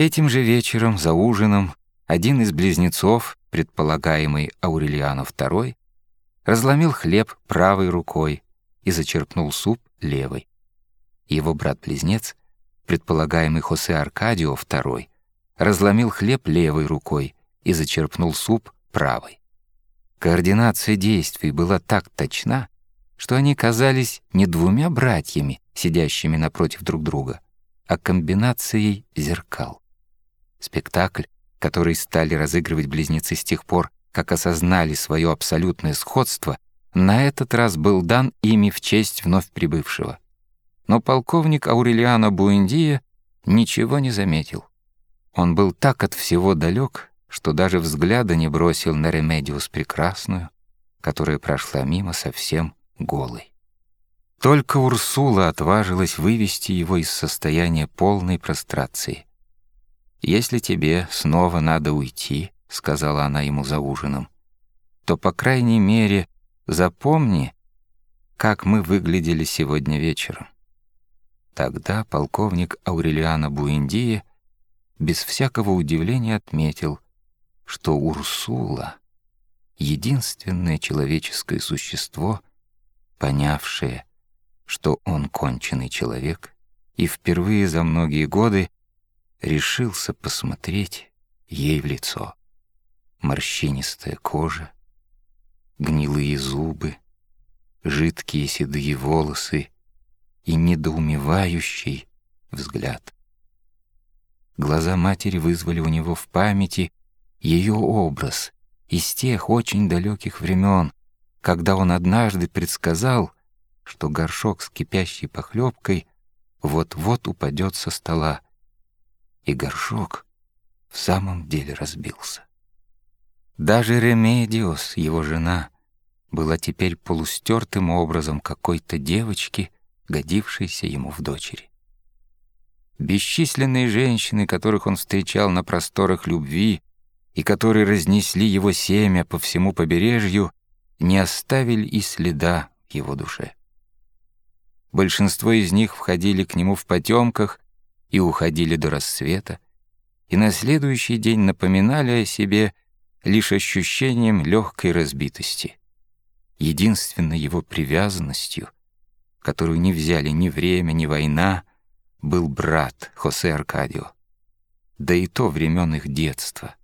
Этим же вечером за ужином один из близнецов, предполагаемый Аурелиано II, разломил хлеб правой рукой и зачерпнул суп левой. Его брат-близнец, предполагаемый Хосе Аркадио II, разломил хлеб левой рукой и зачерпнул суп правой. Координация действий была так точна, что они казались не двумя братьями, сидящими напротив друг друга, а комбинацией зеркал. Спектакль, который стали разыгрывать близнецы с тех пор, как осознали свое абсолютное сходство, на этот раз был дан ими в честь вновь прибывшего. Но полковник Аурелиано Буэндия ничего не заметил. Он был так от всего далек, что даже взгляда не бросил на Ремедиус Прекрасную, которая прошла мимо совсем голой. Только Урсула отважилась вывести его из состояния полной прострации. «Если тебе снова надо уйти», — сказала она ему за ужином, «то, по крайней мере, запомни, как мы выглядели сегодня вечером». Тогда полковник Аурелиано Буэндия без всякого удивления отметил, что Урсула — единственное человеческое существо, понявшее, что он конченый человек, и впервые за многие годы решился посмотреть ей в лицо. Морщинистая кожа, гнилые зубы, жидкие седые волосы и недоумевающий взгляд. Глаза матери вызвали у него в памяти ее образ из тех очень далеких времен, когда он однажды предсказал, что горшок с кипящей похлебкой вот-вот упадет со стола, и горшок в самом деле разбился. Даже Ремедиос, его жена, была теперь полустертым образом какой-то девочки, годившейся ему в дочери. Бесчисленные женщины, которых он встречал на просторах любви и которые разнесли его семя по всему побережью, не оставили и следа его душе. Большинство из них входили к нему в потемках и уходили до рассвета, и на следующий день напоминали о себе лишь ощущением легкой разбитости. Единственной его привязанностью, которую не взяли ни время, ни война, был брат Хосе Аркадио. Да и то времен их детства,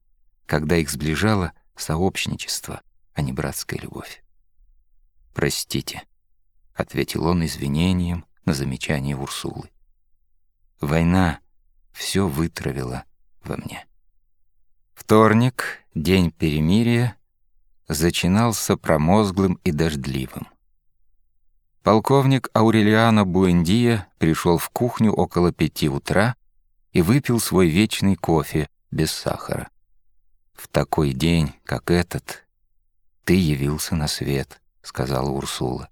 когда их сближало сообщничество, а не братская любовь. «Простите», — ответил он извинением на замечание Урсулы. «Война все вытравила во мне». Вторник, день перемирия, зачинался промозглым и дождливым. Полковник Аурелиано Буэндия пришел в кухню около пяти утра и выпил свой вечный кофе без сахара. «В такой день, как этот, ты явился на свет», — сказала Урсула.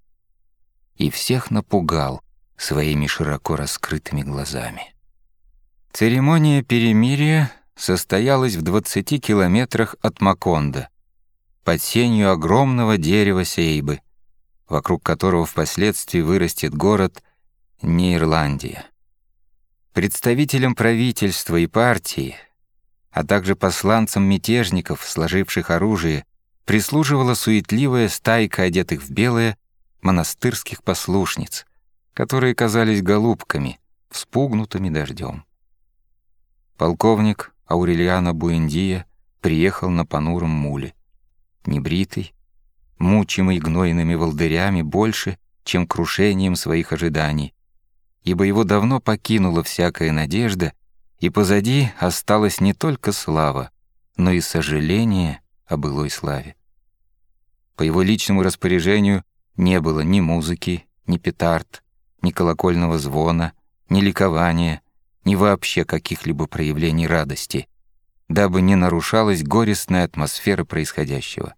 И всех напугал своими широко раскрытыми глазами. Церемония перемирия состоялась в 20 километрах от Маконда, под сенью огромного дерева сейбы, вокруг которого впоследствии вырастет город Нейрландия. Представителям правительства и партии, а также посланцам мятежников, сложивших оружие, прислуживала суетливая стайка одетых в белое монастырских послушниц, которые казались голубками, вспугнутыми дождем. Полковник Аурельяно Буэндия приехал на понуром муле, небритый, мучимый гнойными волдырями больше, чем крушением своих ожиданий, ибо его давно покинула всякая надежда, и позади осталась не только слава, но и сожаление о былой славе. По его личному распоряжению не было ни музыки, ни петард, ни колокольного звона, ни ликования, ни вообще каких-либо проявлений радости, дабы не нарушалась горестная атмосфера происходящего.